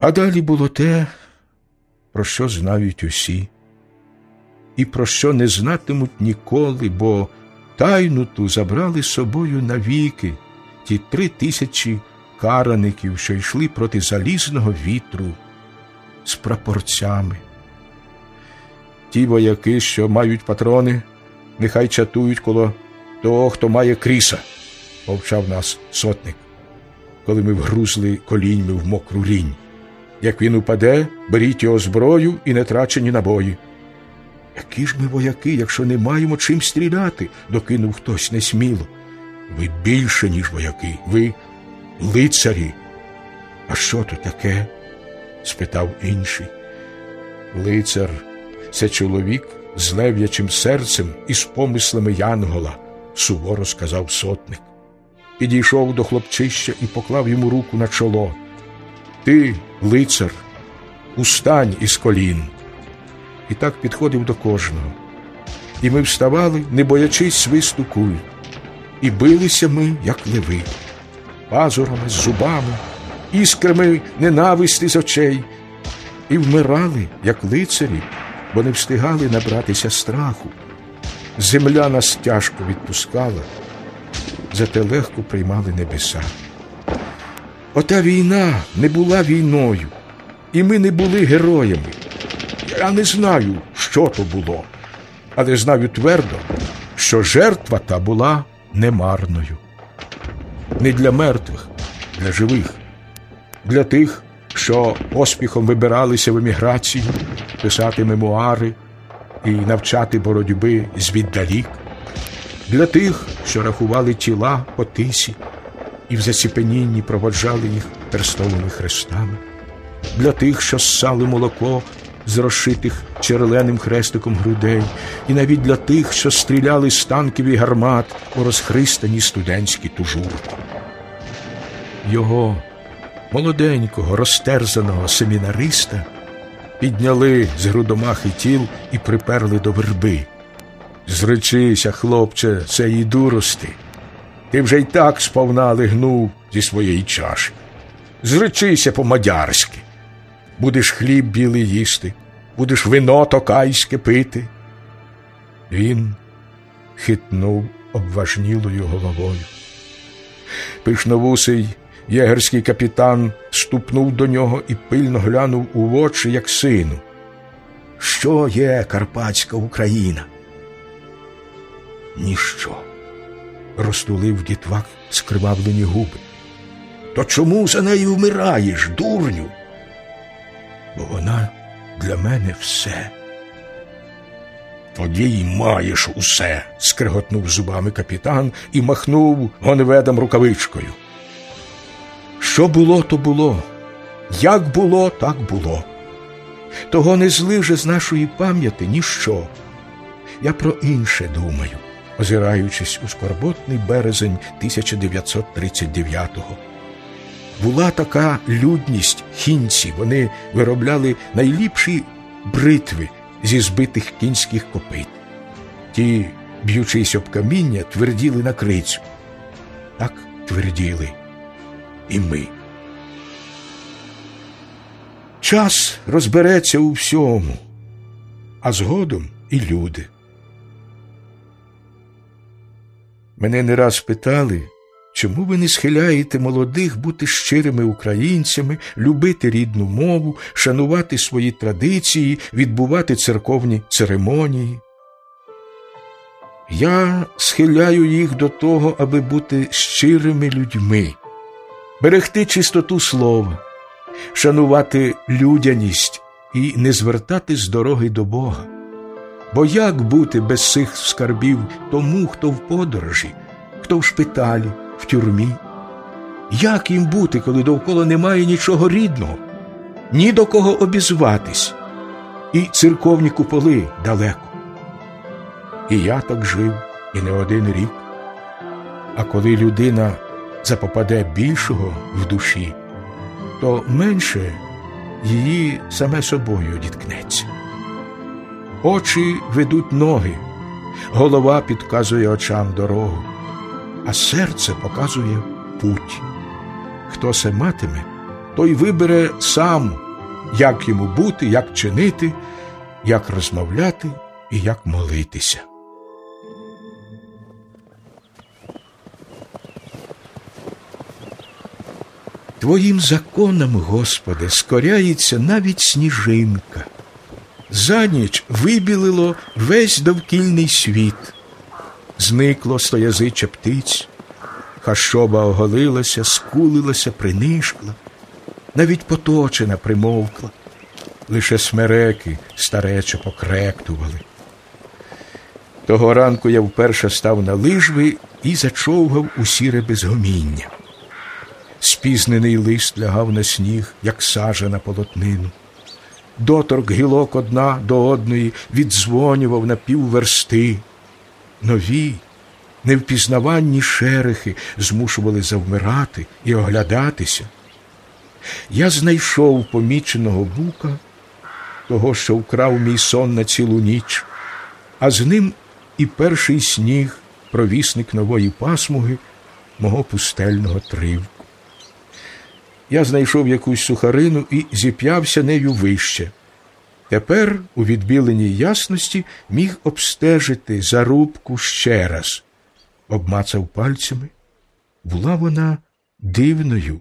А далі було те, про що знають усі, і про що не знатимуть ніколи, бо тайну ту забрали собою навіки ті три тисячі караників, що йшли проти залізного вітру з прапорцями. Ті вояки, що мають патрони, нехай чатують коло того, хто має кріса, повчав нас сотник, коли ми вгрузли коліньми в мокру рінь. Як він упаде, беріть його зброю і нетрачені набої. Які ж ми вояки, якщо не маємо чим стріляти, докинув хтось несміло. Ви більше, ніж вояки, ви лицарі. А що то таке? спитав інший. Лицар це чоловік з лев'ячим серцем і з помислами Янгола, суворо сказав сотник. Підійшов до хлопчища і поклав йому руку на чоло. Ти, лицар, устань із колін. І так підходив до кожного. І ми вставали, не боячись свисту куль, і билися ми, як леви, пазурами, зубами, іскрами ненависти з очей, і вмирали, як лицарі, бо не встигали набратися страху. Земля нас тяжко відпускала, зате легко приймали небеса. Ота війна не була війною, і ми не були героями. Я не знаю, що то було, але знаю твердо, що жертва та була немарною. Не для мертвих, для живих, для тих, що поспіхом вибиралися в еміграцію, писати мемуари і навчати боротьби звіддалік, для тих, що рахували тіла по тисі і в заціпенінні проводжали їх перстовими хрестами, для тих, що ссали молоко з розшитих черленим хрестиком грудей, і навіть для тих, що стріляли з танків і гармат у розхристані студентські тужурки. Його молоденького, розтерзаного семінариста підняли з грудомахи тіл і приперли до верби. Зречися, хлопче, цієї дурости. Ти вже й так сповна лигнув зі своєї чаші. Зречися по-мадярськи. Будеш хліб білий їсти, будеш вино токайське пити. Він хитнув обважнілою головою. Пишновусий єгерський капітан ступнув до нього і пильно глянув у очі, як сину. Що є Карпатська Україна? Ніщо розтулив дітвак скривавлені губи. То чому за нею вмираєш, дурню? Бо вона для мене все. Тоді й маєш усе, скриготнув зубами капітан і махнув гонведом рукавичкою. Що було, то було, як було, так було. Того не злиже з нашої пам'яті ніщо. Я про інше думаю озираючись у скорботний березень 1939-го. Була така людність хінці, вони виробляли найліпші бритви зі збитих кінських копит. Ті, б'ючись об каміння, тверділи на крицю. Так тверділи і ми. Час розбереться у всьому, а згодом і люди. Мене не раз питали, чому ви не схиляєте молодих бути щирими українцями, любити рідну мову, шанувати свої традиції, відбувати церковні церемонії. Я схиляю їх до того, аби бути щирими людьми, берегти чистоту слова, шанувати людяність і не звертати з дороги до Бога. Бо як бути без цих скарбів тому, хто в подорожі, хто в шпиталі, в тюрмі? Як їм бути, коли довкола немає нічого рідного, ні до кого обізватись, і церковні куполи далеко? І я так жив і не один рік. А коли людина запопаде більшого в душі, то менше її саме собою діткнеться. Очі ведуть ноги, голова підказує очам дорогу, а серце показує путь. Хто се матиме, той вибере сам, як йому бути, як чинити, як розмовляти і як молитися. Твоїм законам, Господи, скоряється навіть сніжинка. За ніч вибілило весь довкільний світ, зникло стоязича птиць, хащоба оголилася, скулилася, принишкла, навіть поточена примовкла, лише смереки старечо покректували. Того ранку я вперше став на лижви і зачовгав у сіре безгоміння. Спізнений лист лягав на сніг, як сажа на полотнину. Доторк гілок одна до одної віддзвонював на півверсти. Нові, невпізнаванні шерехи змушували завмирати і оглядатися. Я знайшов поміченого бука, того, що вкрав мій сон на цілу ніч, а з ним і перший сніг, провісник нової пасмуги, мого пустельного тривку. Я знайшов якусь сухарину і зіп'явся нею вище. Тепер, у відбіленій ясності, міг обстежити зарубку ще раз. Обмацав пальцями. Була вона дивною,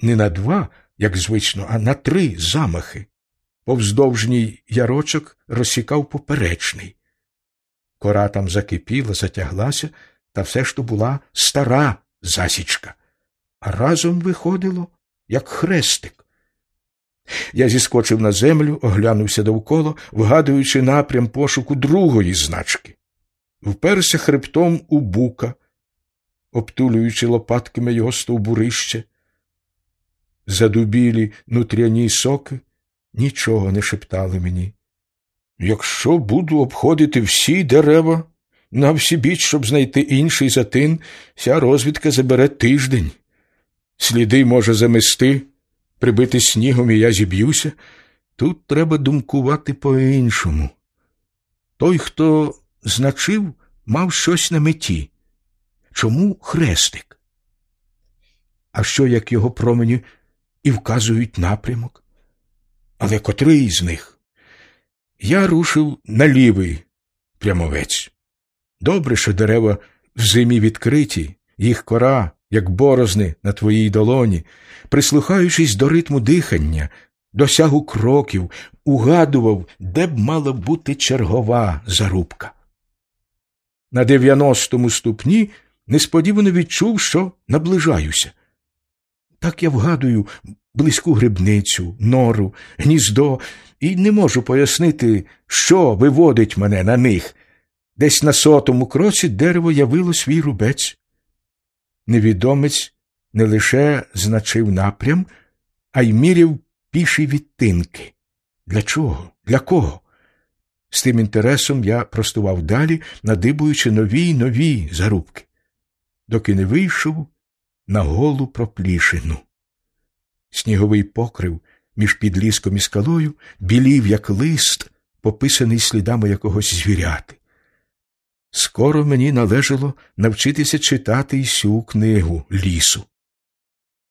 не на два, як звично, а на три замахи. Повздовжній ярочок розсікав поперечний. Кора там закипіла, затяглася, та все ж то була стара засічка, а разом виходило як хрестик. Я зіскочив на землю, оглянувся довкола, вгадуючи напрям пошуку другої значки, вперся хребтом у бука, обтулюючи лопатками його стовбурище. Задубілі нутряні соки нічого не шептали мені. Якщо буду обходити всі дерева на всі біч, щоб знайти інший затин, вся розвідка забере тиждень. Сліди може замести, прибити снігом, і я зіб'юся. Тут треба думкувати по-іншому. Той, хто значив, мав щось на меті. Чому хрестик? А що, як його промені і вказують напрямок? Але котрий з них? Я рушив на лівий прямовець. Добре, що дерева в зимі відкриті, їх кора як борозни на твоїй долоні, прислухаючись до ритму дихання, досягу кроків, угадував, де б мала бути чергова зарубка. На дев'яностому ступні несподівано відчув, що наближаюся. Так я вгадую близьку грибницю, нору, гніздо, і не можу пояснити, що виводить мене на них. Десь на сотому кроці дерево явило свій рубець невідомець не лише значив напрям, а й міряв піші відтинки. Для чого? Для кого? З тим інтересом я простував далі, надибуючи нові й нові зарубки, доки не вийшов на голу проплішину. Сніговий покрив між підліском і скалою білів, як лист, пописаний слідами якогось звіряти. Скоро мені належало навчитися читати й сю книгу лісу.